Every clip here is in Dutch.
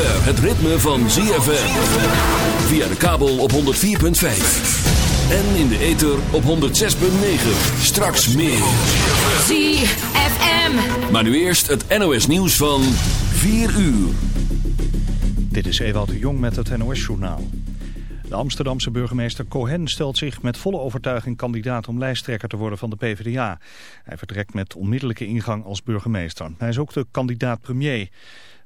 Het ritme van ZFM. Via de kabel op 104.5. En in de ether op 106.9. Straks meer. ZFM. Maar nu eerst het NOS nieuws van 4 uur. Dit is Ewald de Jong met het NOS-journaal. De Amsterdamse burgemeester Cohen stelt zich met volle overtuiging kandidaat om lijsttrekker te worden van de PvdA. Hij vertrekt met onmiddellijke ingang als burgemeester. Hij is ook de kandidaat premier.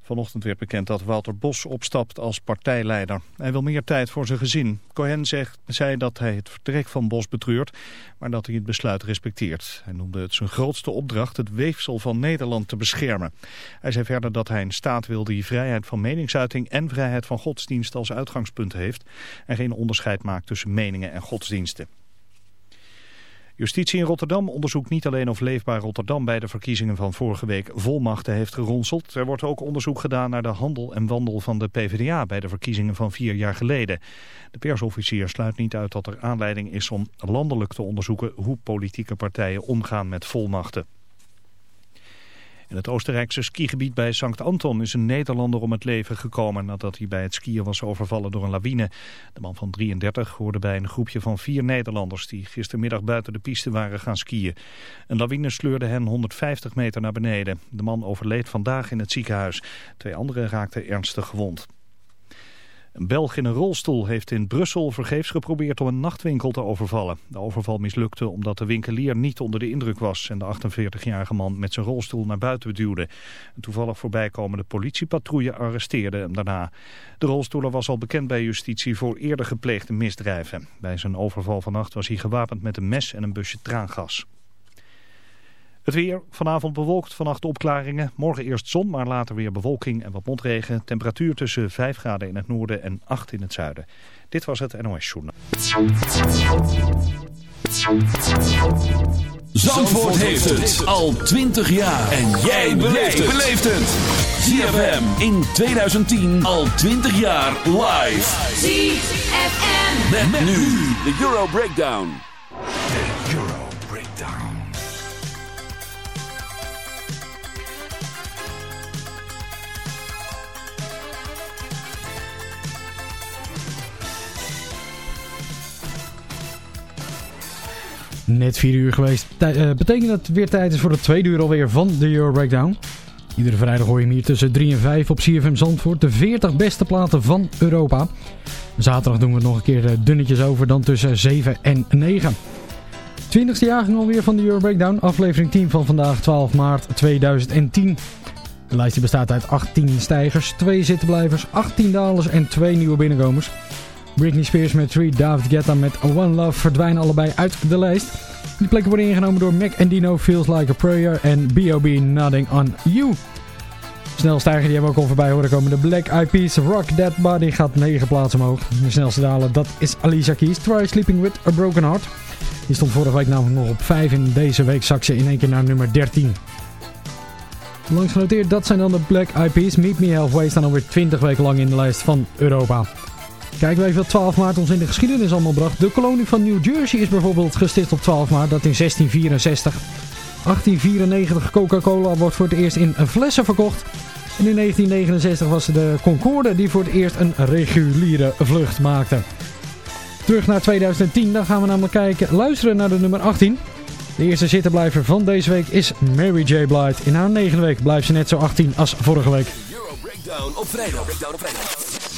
Vanochtend werd bekend dat Wouter Bos opstapt als partijleider. Hij wil meer tijd voor zijn gezin. Cohen zegt, zei dat hij het vertrek van Bos betreurt, maar dat hij het besluit respecteert. Hij noemde het zijn grootste opdracht het weefsel van Nederland te beschermen. Hij zei verder dat hij een staat wil die vrijheid van meningsuiting en vrijheid van godsdienst als uitgangspunt heeft en geen onderscheid maakt tussen meningen en godsdiensten. Justitie in Rotterdam onderzoekt niet alleen of Leefbaar Rotterdam bij de verkiezingen van vorige week volmachten heeft geronseld. Er wordt ook onderzoek gedaan naar de handel en wandel van de PvdA bij de verkiezingen van vier jaar geleden. De persofficier sluit niet uit dat er aanleiding is om landelijk te onderzoeken hoe politieke partijen omgaan met volmachten. In het Oostenrijkse skigebied bij Sankt Anton is een Nederlander om het leven gekomen nadat hij bij het skiën was overvallen door een lawine. De man van 33 hoorde bij een groepje van vier Nederlanders die gistermiddag buiten de piste waren gaan skiën. Een lawine sleurde hen 150 meter naar beneden. De man overleed vandaag in het ziekenhuis. Twee anderen raakten ernstig gewond. Een Belg in een rolstoel heeft in Brussel vergeefs geprobeerd om een nachtwinkel te overvallen. De overval mislukte omdat de winkelier niet onder de indruk was en de 48-jarige man met zijn rolstoel naar buiten duwde. Een toevallig voorbijkomende politiepatrouille arresteerde hem daarna. De rolstoeler was al bekend bij justitie voor eerder gepleegde misdrijven. Bij zijn overval vannacht was hij gewapend met een mes en een busje traangas. Het weer, vanavond bewolkt, vannacht opklaringen. Morgen eerst zon, maar later weer bewolking en wat motregen. Temperatuur tussen 5 graden in het noorden en 8 in het zuiden. Dit was het NOS Journaal. Zandvoort heeft het al 20 jaar. En jij beleeft het. ZFM in 2010 al 20 jaar live. ZFM. Met, nu de Euro Breakdown. De Euro Breakdown. Net 4 uur geweest. Eh, betekent dat het weer tijd is voor de tweede uur alweer van de Euro Breakdown. Iedere vrijdag hoor je hem hier tussen 3 en 5 op CFM Zandvoort. De 40 beste platen van Europa. Zaterdag doen we het nog een keer eh, dunnetjes over dan tussen 7 en 9. 20ste jaargang alweer van de Euro Breakdown. Aflevering 10 van vandaag 12 maart 2010. De lijst bestaat uit 18 stijgers, 2 zittenblijvers, 18 dalers en 2 nieuwe binnenkomers. Britney Spears met 3, David Guetta met One Love verdwijnen allebei uit de lijst. Die plekken worden ingenomen door Mac and Dino, Feels Like a Prayer en B.O.B. Nothing on You. Snelstijger die hebben we ook al voorbij horen komen. De Black Eyed Peas Rock That Body gaat 9 plaatsen omhoog. De snelste daler dat is Alicia Keys. Try Sleeping With a Broken Heart. Die stond vorige week namelijk nog op 5 en deze week zak ze in één keer naar nummer 13. Langs genoteerd, dat zijn dan de Black Eyed Peas. Meet Me Halfway staan alweer 20 weken lang in de lijst van Europa. Kijken we even wat 12 maart ons in de geschiedenis allemaal bracht. De kolonie van New Jersey is bijvoorbeeld gesticht op 12 maart, dat in 1664. 1894 Coca-Cola wordt voor het eerst in flessen verkocht. En in 1969 was de Concorde die voor het eerst een reguliere vlucht maakte. Terug naar 2010, dan gaan we namelijk kijken, luisteren naar de nummer 18. De eerste zittenblijver van deze week is Mary J. Blige. In haar negende week blijft ze net zo 18 als vorige week. Euro Breakdown op vrijdag. Breakdown op vrijdag.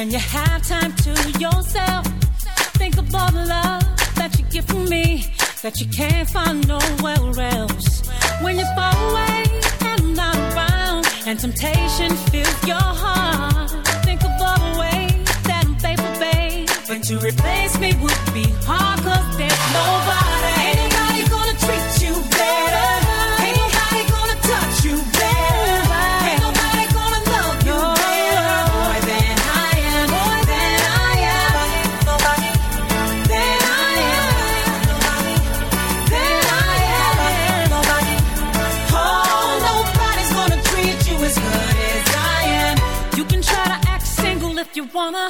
And you have time to yourself. Think of all the love that you get from me that you can't find nowhere else. When you fall away and I'm not around, and temptation fills your heart. Think of all the ways that I'm faithful, babe. But to replace me would be hard, cause there's nobody wanna.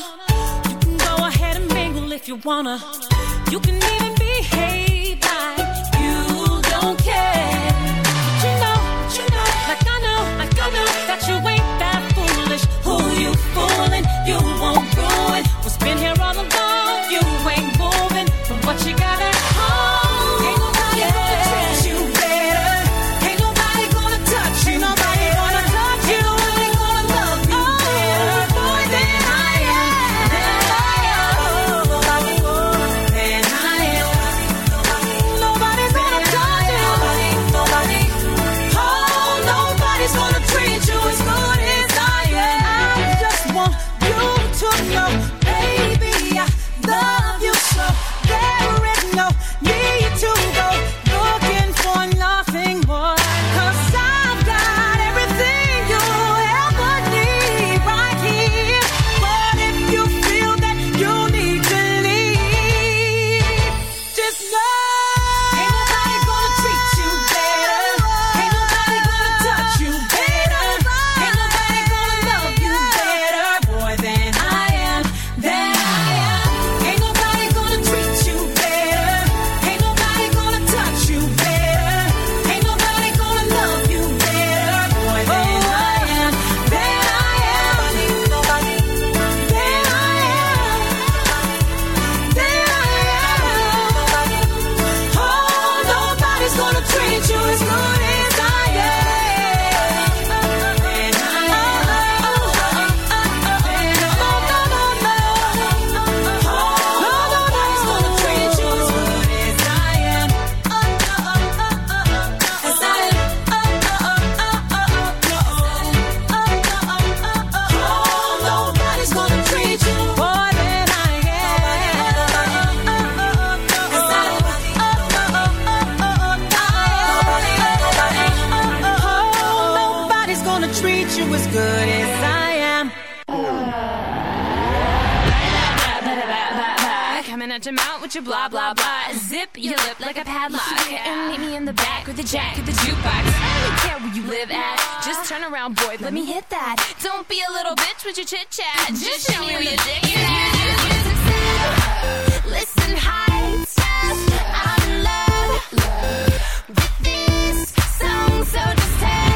You can go ahead and mingle if you wanna. You can even behave like you don't care. But you know, you know, like I know, like I know that you ain't that foolish. Who you fool? You as good as I am. Coming at your mouth with your blah blah blah. Zip your lip like a padlock. And meet me in the back with the jack of the jukebox. I don't care where you live at. Just turn around, boy. Let me hit that. Don't be a little bitch with your chit chat. Just show me where your dick is. Listen, heights. I'm in love with this song, so just take.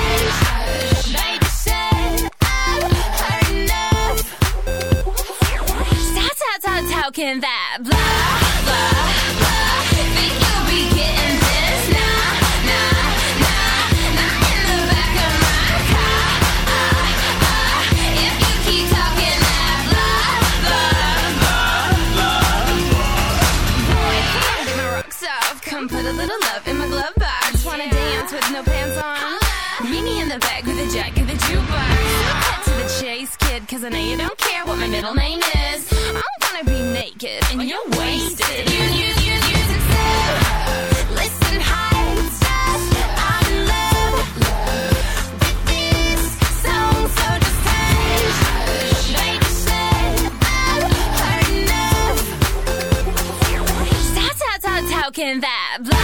How that blah, blah, blah? Think you'll be getting this? Nah, nah, nah, not in the back of my car. Ah, ah, if you keep talking that blah, blah, blah. Boy, my rocks off. Come put a little love in my glove box. Wanna dance with no pants on? Meet me in the back with a jack of the jukebox. Cut to the chase, kid, cause I know you don't care what my middle name is. I'm gonna be naked and you're wasted. You, you, you, you said, listen, heights. I'm in love with this song, so just take. Baby said, I've heard enough. How, how, how, how can that blah, blah,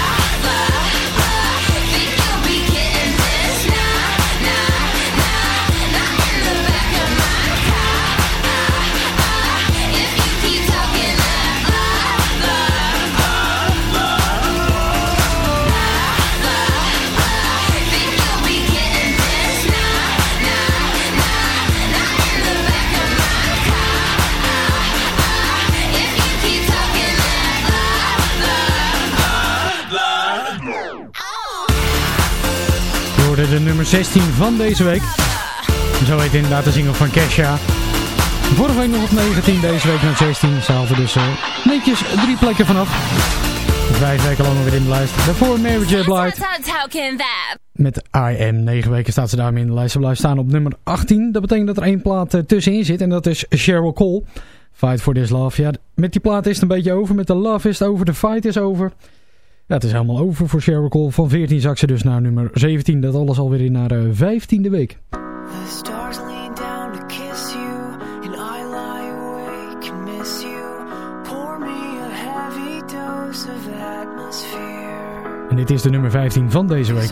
de nummer 16 van deze week. Zo heet inderdaad de single van Kesha. Vorige week nog op 19, deze week naar 16. Ze haalde dus eh, netjes drie plekken vanaf. Vijf weken lang weer in de lijst. Daarvoor Mary J. Blige. Met I Am. Negen weken staat ze daarmee in de lijst. Ze blijft staan op nummer 18. Dat betekent dat er één plaat eh, tussenin zit. En dat is Cheryl Cole. Fight for this love. Ja, met die plaat is het een beetje over. Met de love is het over. De fight is over. Het is helemaal over voor Cheryl Cole. Van 14 zak ze dus naar nummer 17. Dat alles alweer in naar uh, 15e week. The stars lean down to kiss you, and I lie awake and miss you. Pour me a heavy dose of atmosphere. En dit is de nummer 15 van deze week.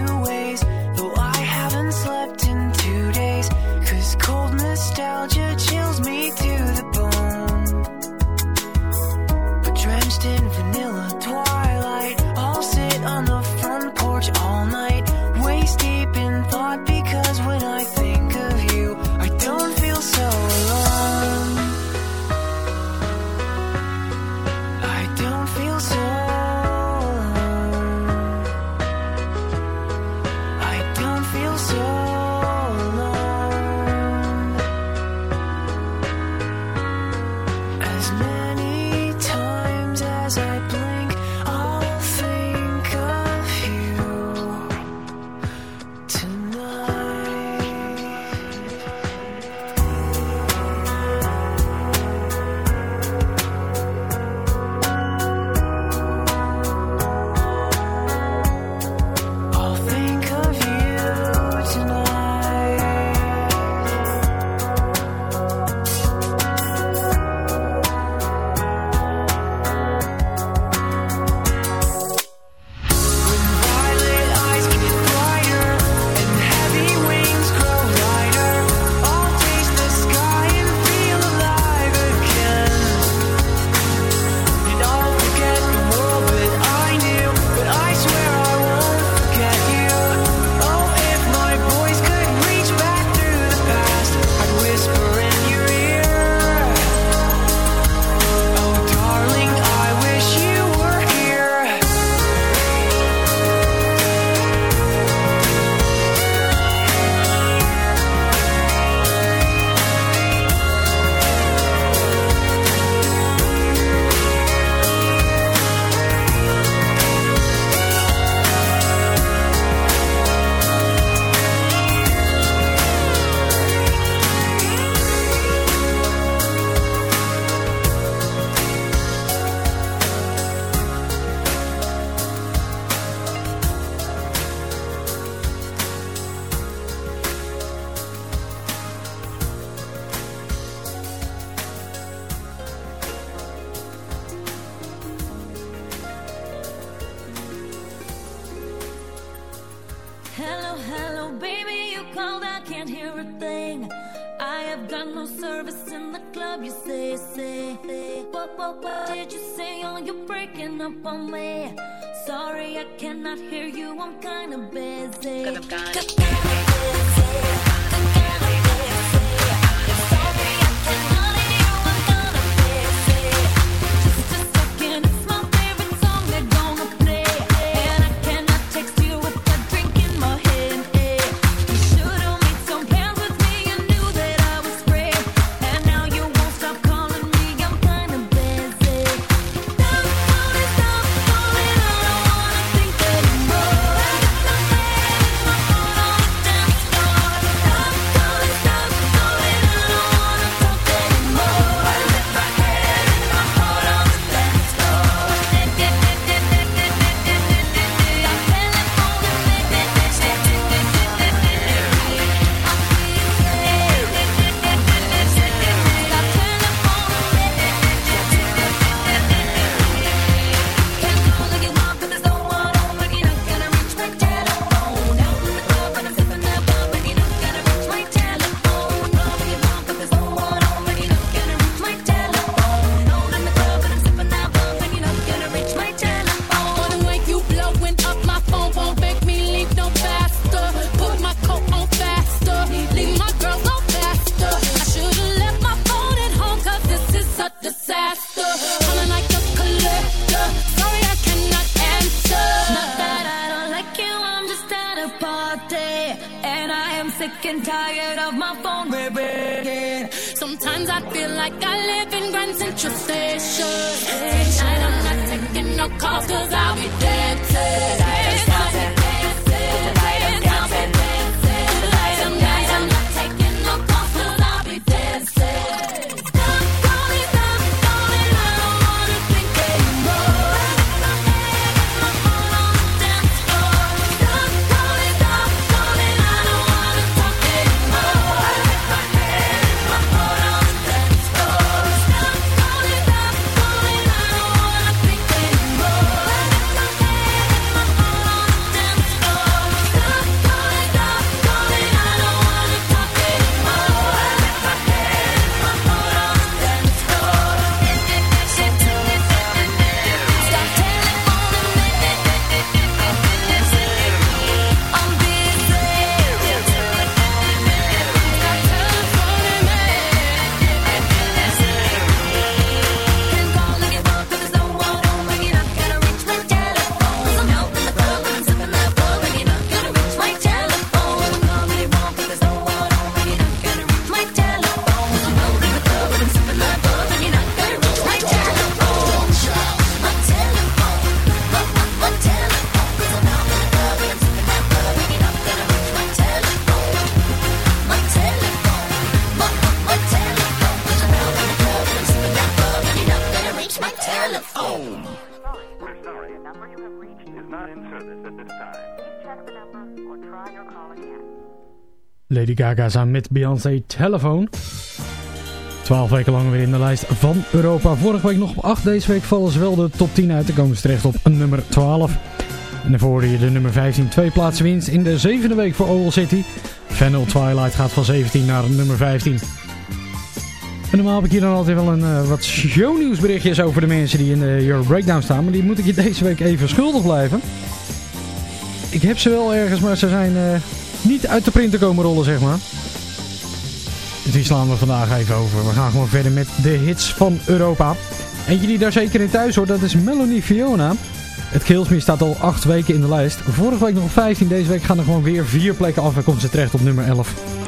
Lady Gaga samen met Beyoncé telefoon. 12 weken lang weer in de lijst van Europa. Vorige week nog op 8. Deze week vallen ze wel de top 10 uit. Dan komen ze terecht op nummer 12. En daarvoor je de nummer 15. Twee plaatsen winst in de zevende week voor Oval City. Fennel Twilight gaat van 17 naar nummer 15. En normaal heb ik hier dan altijd wel een uh, wat shownieuwsberichtjes over de mensen die in de Euro Breakdown staan. Maar die moet ik je deze week even schuldig blijven. Ik heb ze wel ergens, maar ze zijn... Eh, niet uit de printer komen rollen, zeg maar. Die slaan we vandaag even over. We gaan gewoon verder met de hits van Europa. Eentje die daar zeker in thuis hoort, dat is Melanie Fiona. Het Killsmeer staat al 8 weken in de lijst. Vorige week nog 15, deze week gaan er gewoon weer vier plekken af en komt ze terecht op nummer 11.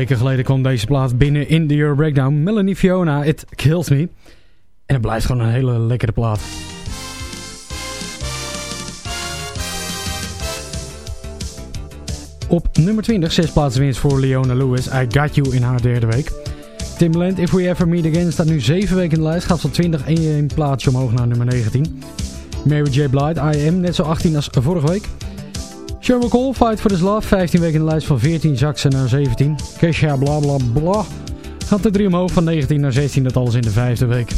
Weken geleden kwam deze plaat binnen in de Euro Breakdown. Melanie Fiona, It Kills Me. En het blijft gewoon een hele lekkere plaat. Op nummer 20, zes plaatsen winst voor Leona Lewis. I Got You in haar derde week. Timbaland, If We Ever Meet Again, staat nu 7 weken in de lijst. Gaat van 20 en een plaatsje omhoog naar nummer 19. Mary J. Blige, I Am, net zo 18 als vorige week. Sheryl Cole, Fight for This Love, 15 weken in de lijst van 14 zakt ze naar 17. Kesha, bla bla bla, gaat er 3 omhoog van 19 naar 16, dat alles in de vijfde week.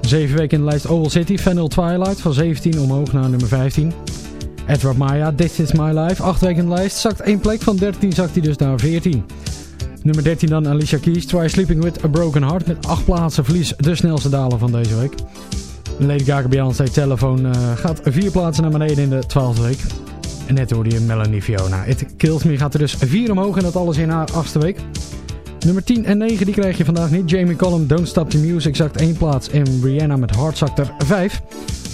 7 weken in de lijst Oval City, Vanilla Twilight, van 17 omhoog naar nummer 15. Edward Maya, This Is My Life, 8 weken in de lijst, zakt 1 plek, van 13 zakt hij dus naar 14. Nummer 13 dan Alicia Keys, Try Sleeping With A Broken Heart, met 8 plaatsen verlies de snelste daler van deze week. Lady Gaga Beyoncé Telephone uh, gaat 4 plaatsen naar beneden in de 12e week. En net hoorde je Melanie Fiona. It Kills Me gaat er dus 4 omhoog en dat alles in haar achtste week. Nummer 10 en 9 die krijg je vandaag niet. Jamie Collum, Don't Stop the Music zakt 1 plaats. En Rihanna met Hard zakt er 5.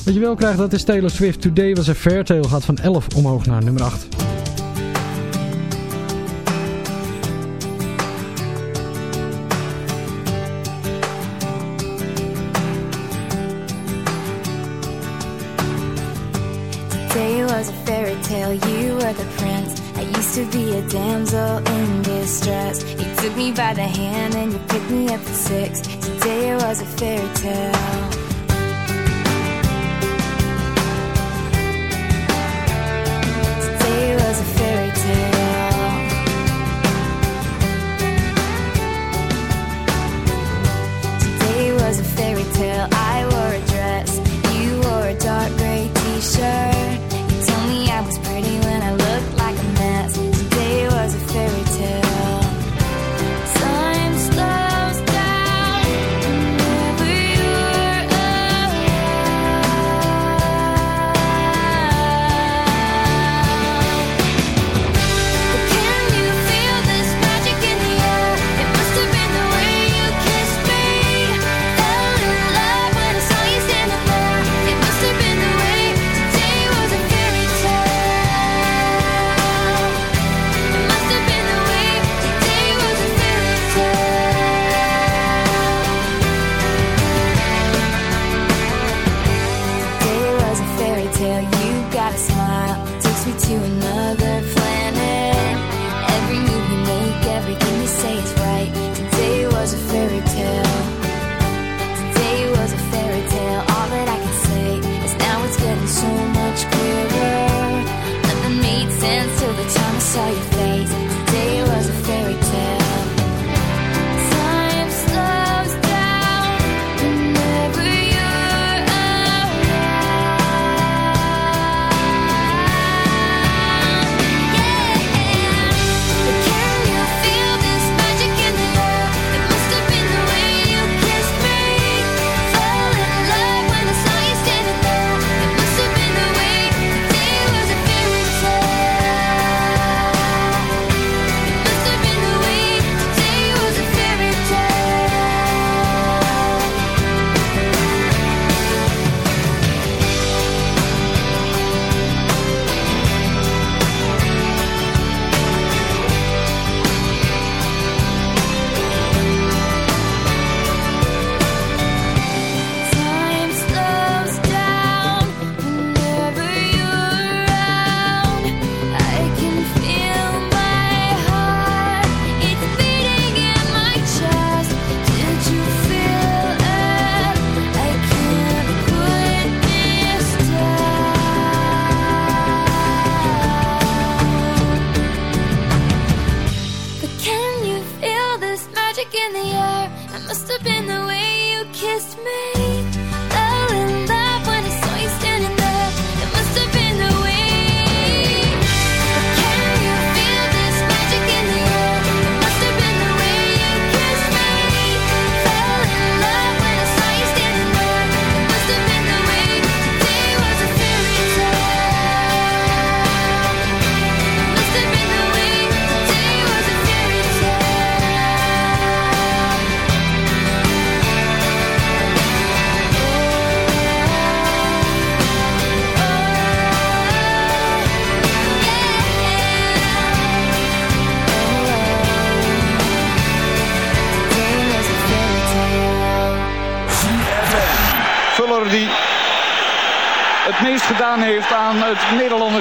Wat je wel krijgt dat is Taylor Swift. Today was a Fair Tale gaat van 11 omhoog naar nummer 8. Me up at six. Today it was a fairy tale.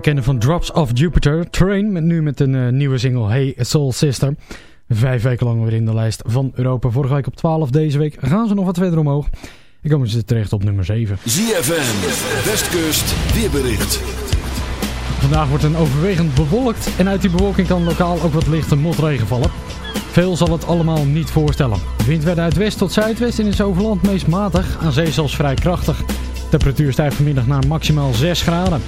Kennen van Drops of Jupiter. Train, met nu met een eh, nieuwe single Hey Soul Sister. Vijf weken lang weer in de lijst van Europa. Vorige week op 12, deze week gaan ze nog wat verder omhoog. En komen ze terecht op nummer 7. ZFM. Westkust weerbericht. Vandaag wordt een overwegend bewolkt en uit die bewolking kan lokaal ook wat lichte motregen vallen. Veel zal het allemaal niet voorstellen. De wind werd uit west tot zuidwest en is over land meest matig, aan zee zelfs vrij krachtig. De temperatuur stijgt vanmiddag naar maximaal 6 graden.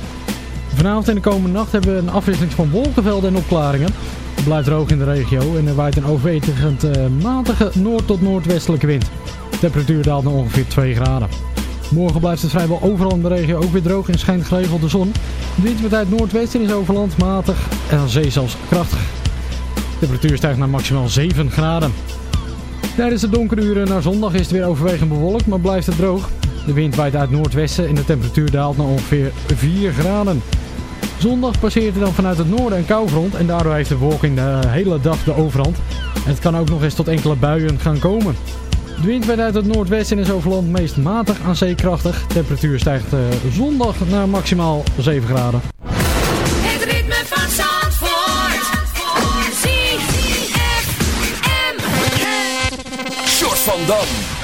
Vanavond en de komende nacht hebben we een afwisseling van wolkenvelden en opklaringen. Het blijft droog in de regio en er waait een overwegend eh, matige noord- tot noordwestelijke wind. De temperatuur daalt naar ongeveer 2 graden. Morgen blijft het vrijwel overal in de regio ook weer droog en schijnt geregeld de zon. De wind wordt uit noordwesten is overland matig en aan zee zelfs krachtig. De temperatuur stijgt naar maximaal 7 graden. Tijdens de donkere uren naar zondag is het weer overwegend bewolkt, maar blijft het droog. De wind waait uit noordwesten en de temperatuur daalt naar ongeveer 4 graden. Zondag passeert er dan vanuit het noorden een koufront en daardoor heeft de bewolking de hele dag de overhand. Het kan ook nog eens tot enkele buien gaan komen. De wind werd uit het noordwesten in het overland meest matig aan zeekrachtig. Temperatuur stijgt eh, zondag naar maximaal 7 graden. Het ritme van Zandvoort. Zandvoort. -F -M. Van Dam.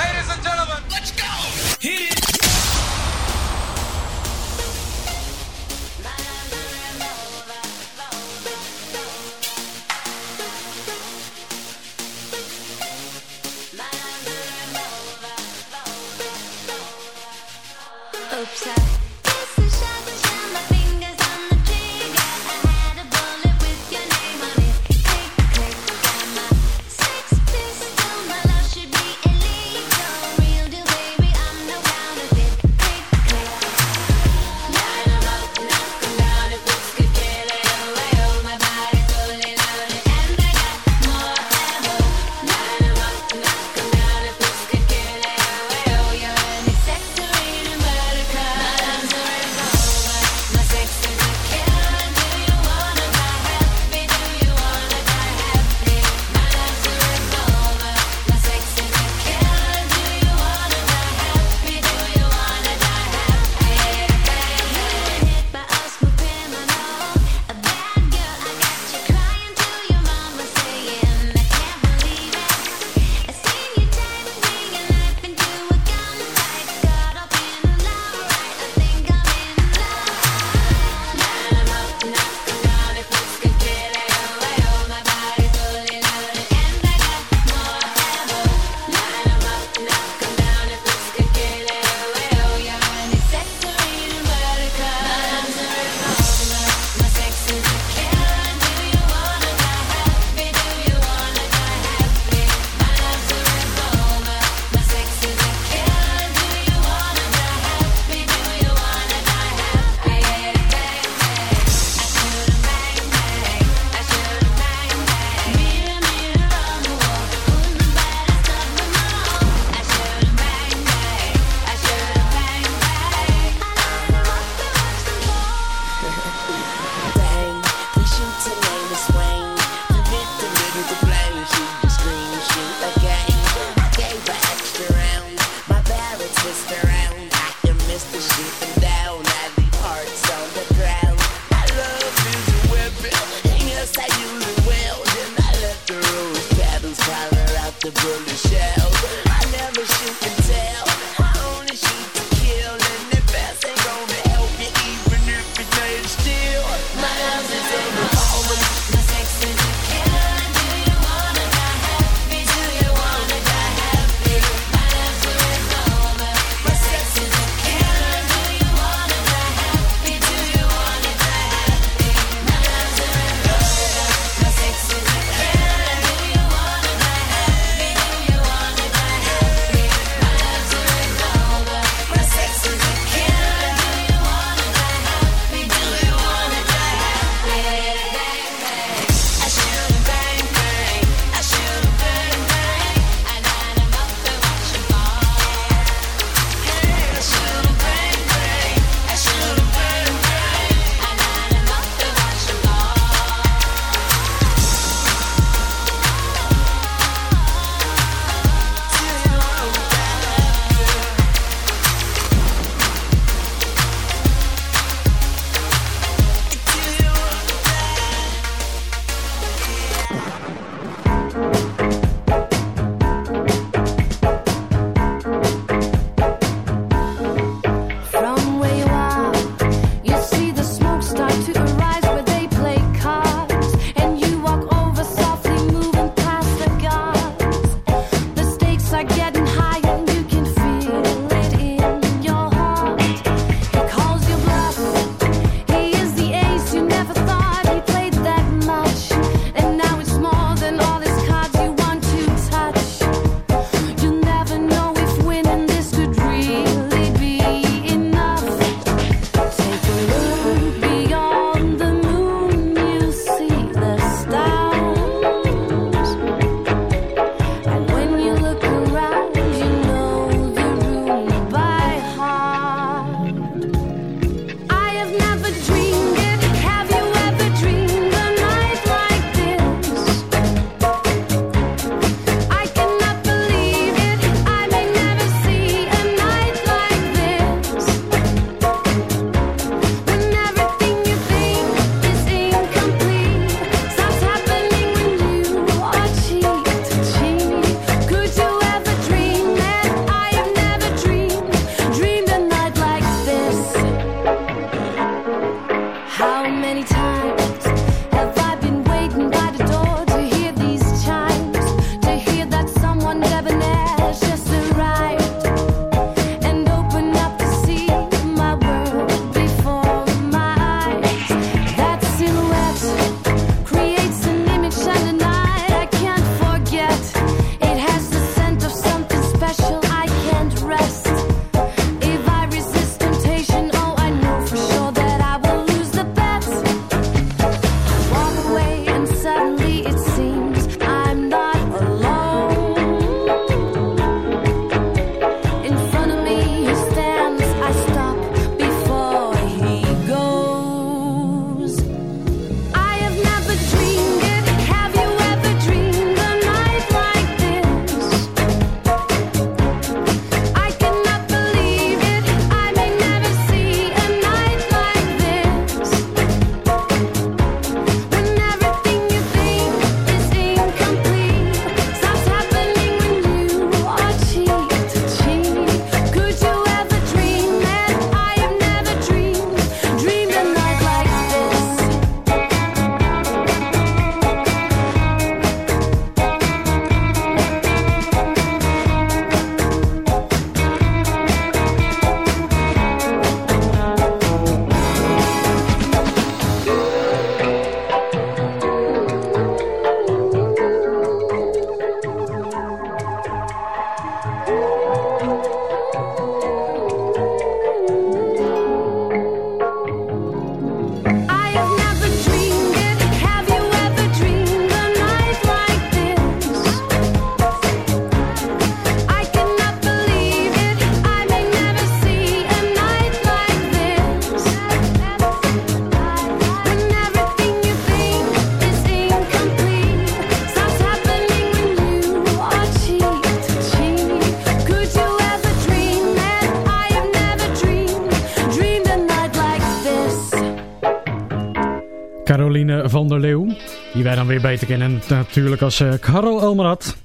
weer beter kennen. Natuurlijk als uh, Karel Elmerad.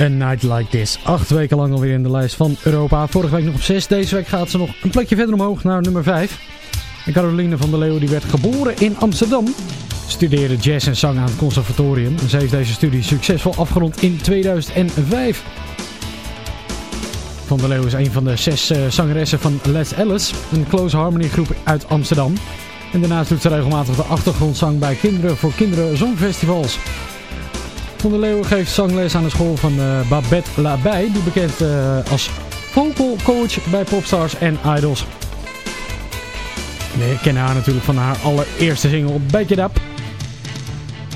A Night Like This. Acht weken lang alweer in de lijst van Europa. Vorige week nog op 6. Deze week gaat ze nog een plekje verder omhoog naar nummer 5. En Caroline van der Leeuw die werd geboren in Amsterdam. Studeerde jazz en zang aan het conservatorium. Ze heeft deze studie succesvol afgerond in 2005. Van der Leeuw is een van de zes eh, zangeressen van Les Ellis. Een close harmony groep uit Amsterdam. En daarnaast doet ze regelmatig de achtergrondzang bij Kinderen voor Kinderen Zongfestivals. Van der Leeuwen geeft zangles aan de school van eh, Babette Labij, die bekend uh, als vocal coach bij popstars en idols. We kennen haar natuurlijk van haar allereerste single Back It Up.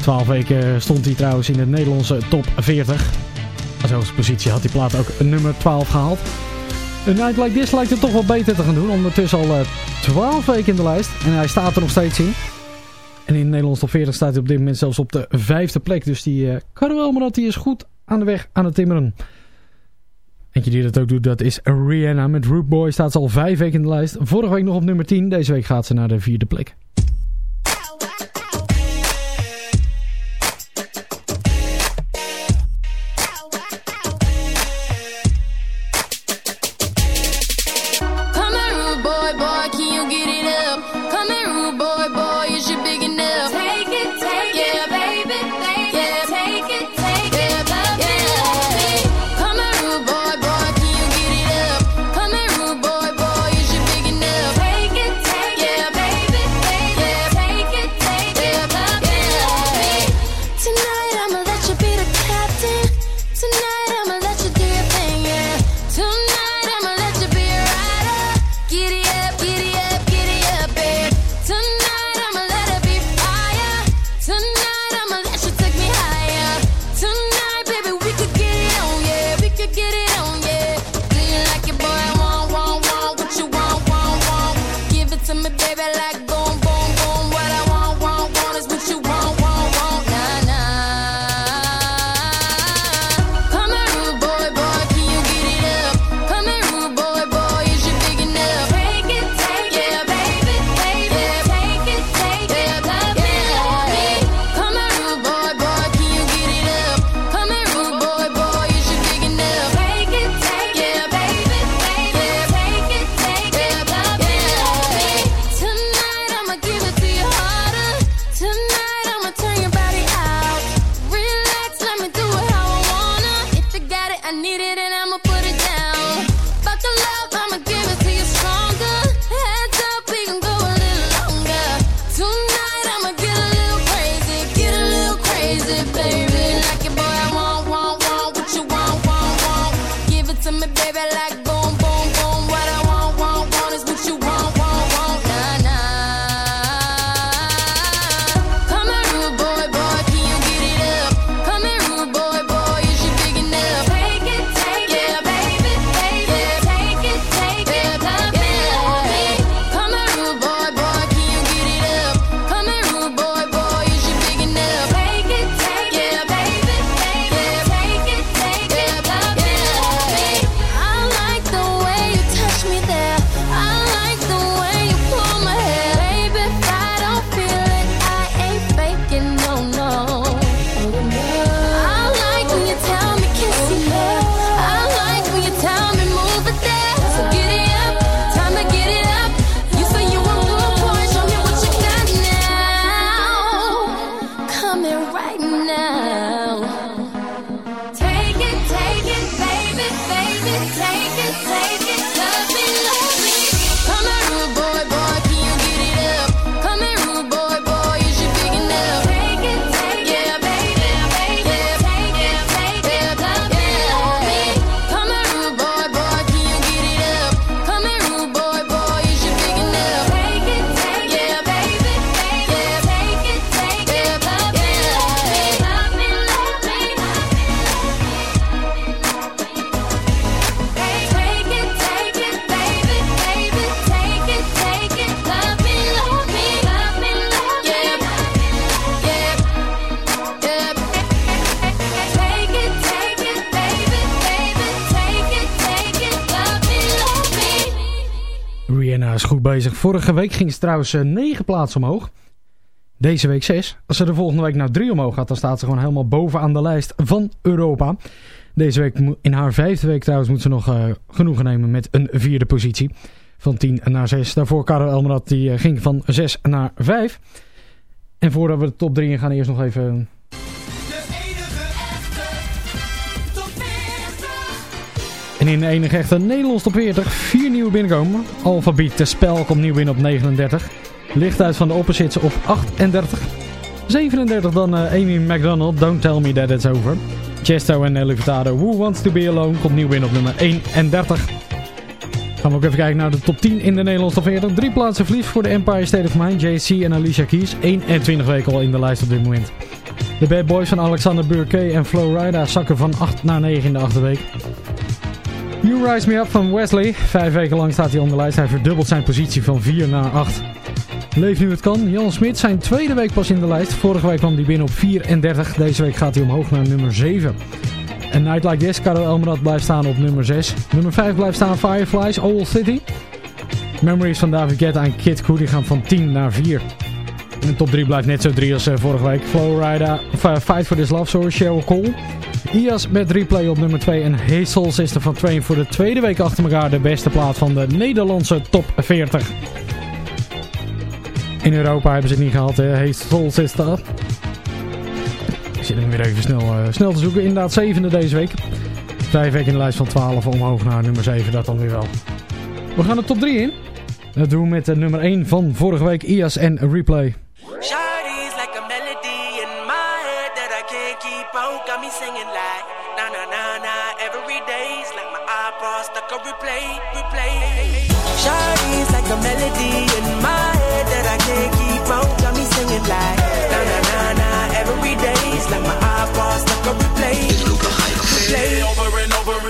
Twaalf weken stond hij trouwens in de Nederlandse top 40. Als hoogste positie had die plaat ook nummer 12 gehaald. Eh, nou, Een Night Like This lijkt het toch wel beter te gaan doen. Ondertussen al eh, 12 weken in de lijst. En hij staat er nog steeds in. En in Nederlands top 40 staat hij op dit moment zelfs op de vijfde plek. Dus die eh, uh, Caruel Marat is goed aan de weg aan het timmeren. Eentje die dat ook doet, dat is Rihanna. Met Root Boy staat ze al vijf weken in de lijst. Vorige week nog op nummer 10. Deze week gaat ze naar de vierde plek. bezig. Vorige week ging ze trouwens eh, 9 plaatsen omhoog. Deze week 6. Als ze de volgende week nou naar 3 omhoog gaat, dan staat ze gewoon helemaal bovenaan de lijst van Europa. Deze week, in haar vijfde week trouwens, moet ze nog uh, genoegen nemen met een vierde positie. Van 10 naar 6. Daarvoor Karel Elmerat, die eh, ging van 6 naar 5. En voordat we de top 3 gaan, eerst nog even En in de enige echte Nederlands top 40 vier nieuwe binnenkomen. Alphabet de spel komt nieuw binnen op 39. Licht uit van de opposites op 38. 37 dan eh, Amy McDonald, Don't Tell Me That It's Over. Chesto en Nelly Furtado, Who Wants To Be Alone komt nieuw binnen op nummer 31. Gaan we ook even kijken naar de top 10 in de Nederlandse top 40. Drie plaatsen verlies voor de Empire State of Mind, JC en Alicia Keys. 21 weken al in de lijst op dit moment. De Bad Boys van Alexander Burke en Flo Rida zakken van 8 naar 9 in de achtste week. You Rise Me Up van Wesley. Vijf weken lang staat hij op de lijst. Hij verdubbelt zijn positie van 4 naar 8. Leef nu het kan. Jan Smit zijn tweede week pas in de lijst. Vorige week kwam hij binnen op 34. Deze week gaat hij omhoog naar nummer 7. En Night Like This, Karel Elmerad blijft staan op nummer 6. Nummer 5 blijft staan Fireflies, Old City. Memories van David Guetta en Kid Cudi gaan van 10 naar 4. En de top 3 blijft net zo 3 als eh, vorige week. Flowrider, eh, Fight for This Love Story, Cheryl Cole. IAS met replay op nummer 2 en Hazel Sister van 2 voor de tweede week achter elkaar de beste plaat van de Nederlandse top 40. In Europa hebben ze het niet gehad, hè. Hazel Sister. Ik zit hem weer even snel, eh, snel te zoeken. Inderdaad, zevende deze week. Vijf weken in de lijst van 12 omhoog naar nummer 7, dat dan weer wel. We gaan de top 3 in. Dat doen we met de nummer 1 van vorige week, IAS en Replay. Got me singing like na na na na every day's like my stuck on replay, replay. Shawty's like a melody in my head that I can't keep out. Got me singing like na na na na every day's like my iPod stuck on replay. Play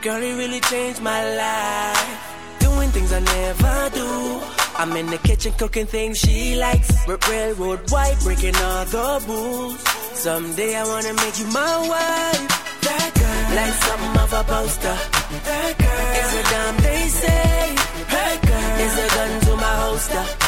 Girl, it really changed my life. Doing things I never do. I'm in the kitchen cooking things she likes. Railroad white, breaking all the rules. Someday I wanna make you my wife. That girl, like something of a poster. That girl is a dime they say. That girl is a gun to my holster.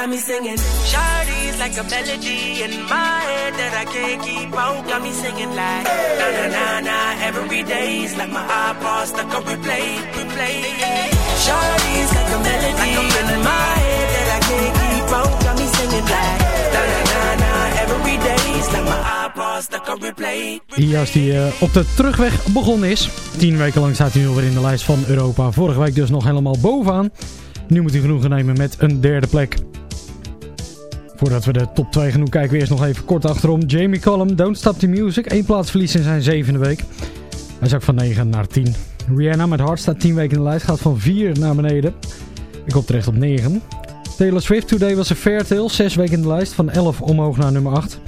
got me singing. Shawty's like a melody in my head that I can't keep out. Got me singing like na na na na every day's like my iPod stuck on replay, replay. Shawty's like a melody in my head that I can't keep out. Got me singing like na na na na every day's like my iPod stuck on replay. IAS die eh, op de terugweg begonnen is. Tien weken lang staat hij nu alweer in de lijst van Europa. Vorige week dus nog helemaal bovenaan. Nu moet hij genoegen nemen met een derde plek. Voordat we de top 2 gaan doen, kijken we eerst nog even kort achterom. Jamie Cullum, Don't Stop the Music. Eén plaats verlies in zijn zevende week. Hij zakt van 9 naar 10. Rihanna met Hard staat 10 weken in de lijst. Gaat van 4 naar beneden. Ik komt terecht op 9. Taylor Swift Today was a fair tale. 6 weken in de lijst. Van 11 omhoog naar nummer 8.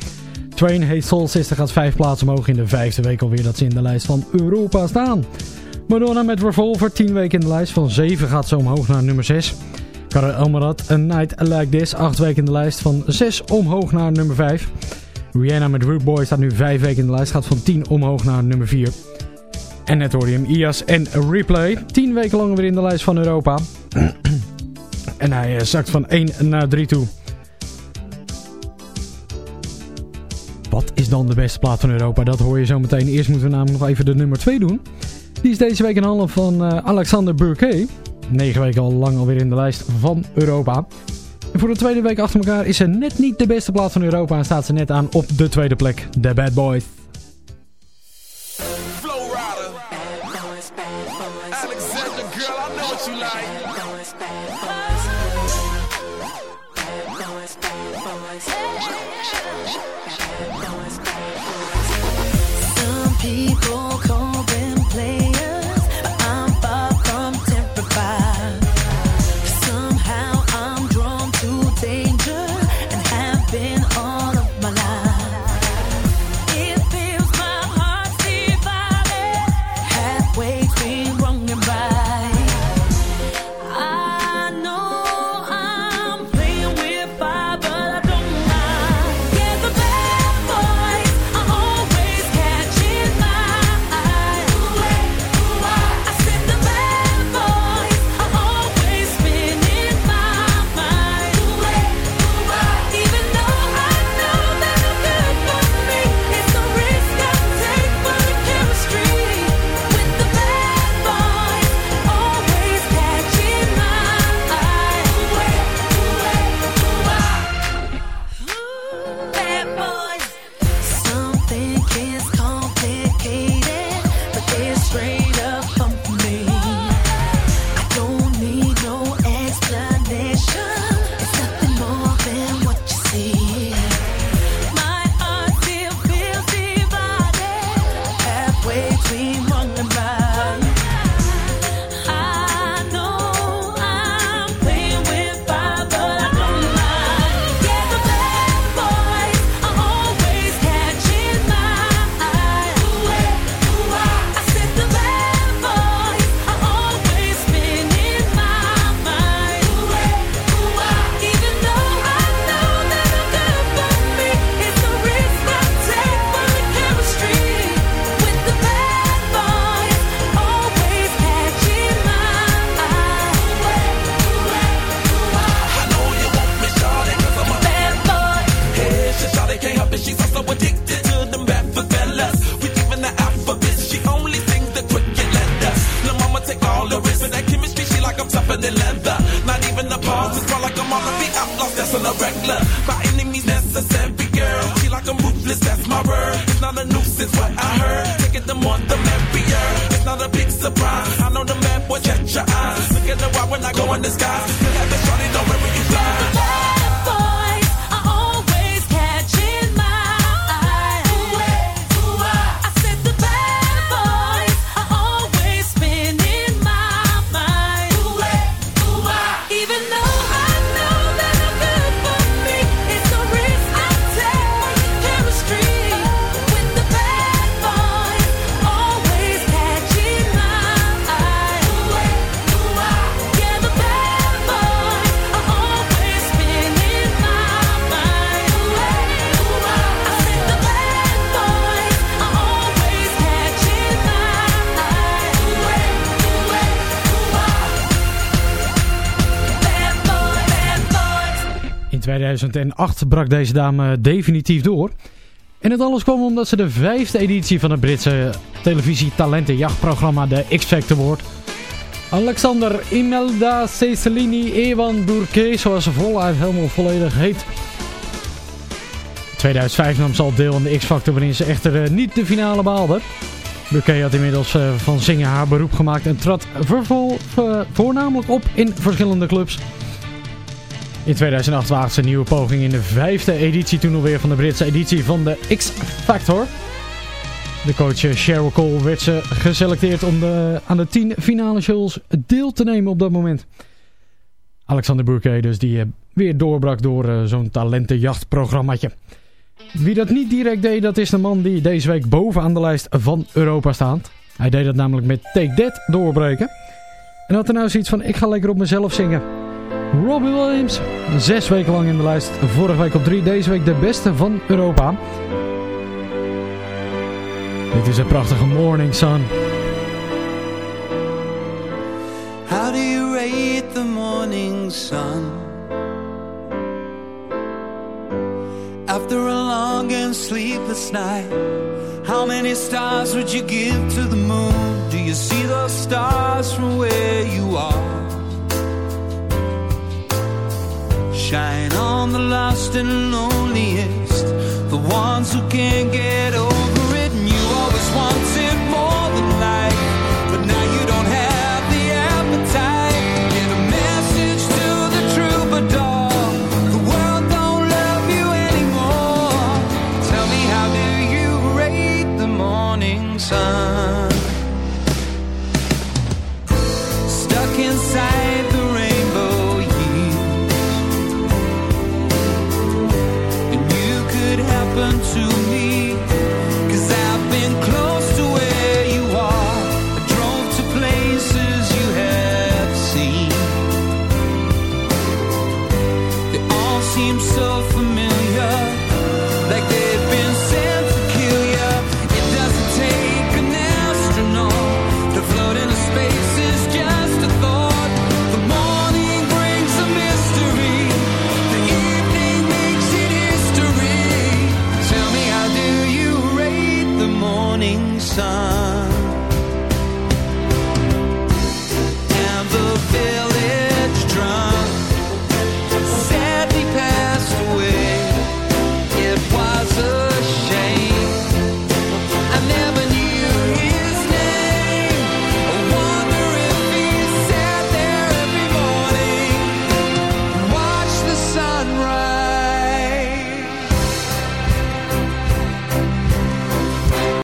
Train Hey Soul Sister gaat 5 plaatsen omhoog in de vijfde week alweer dat ze in de lijst van Europa staan. Madonna met Revolver 10 weken in de lijst. Van 7 gaat ze omhoog naar nummer 6. Karel Elmarat, A Night Like This. 8 weken in de lijst. Van 6 omhoog naar nummer 5. Rihanna met Rude Boy staat nu 5 weken in de lijst. Gaat van 10 omhoog naar nummer 4. En net hoorde je hem IAS en Replay. 10 weken lang weer in de lijst van Europa. en hij eh, zakt van 1 naar 3 toe. Wat is dan de beste plaat van Europa? Dat hoor je zo meteen. Eerst moeten we namelijk nog even de nummer 2 doen. Die is deze week in handen van eh, Alexander Burke. 9 weken al lang alweer in de lijst van Europa. En voor de tweede week achter elkaar is ze net niet de beste plaat van Europa. En staat ze net aan op de tweede plek. The Bad Boys. 2008 brak deze dame definitief door. En het alles kwam omdat ze de vijfde editie van het Britse televisie-talentenjachtprogramma de X-Factor wordt. Alexander Imelda Cecilini Ewan Bourquet, zoals ze voluit helemaal volledig heet. 2005 nam ze al deel aan de X-Factor waarin ze echter eh, niet de finale behaalde. Bourquet had inmiddels eh, van zingen haar beroep gemaakt en trad eh, voornamelijk op in verschillende clubs. In 2008 waagde ze een nieuwe poging in de vijfde editie toen alweer van de Britse editie van de X-Factor. De coach eh, Cheryl Cole werd ze geselecteerd om de, aan de 10 finale shows deel te nemen op dat moment. Alexander Burke dus die eh, weer doorbrak door eh, zo'n talentenjachtprogrammaatje. Wie dat niet direct deed, dat is de man die deze week bovenaan de lijst van Europa staat. Hij deed dat namelijk met Take That doorbreken. En had er nou zoiets van, ik ga lekker op mezelf zingen. Robbie Williams, zes weken lang in de lijst. Vorige week op drie, deze week de beste van Europa. Dit is een prachtige Morning Sun. How do you rate the morning sun? After a long and sleepless night, how many stars would you give to the moon? Do you see those stars from where you are? Shine on the lost and loneliest, the ones who can't get over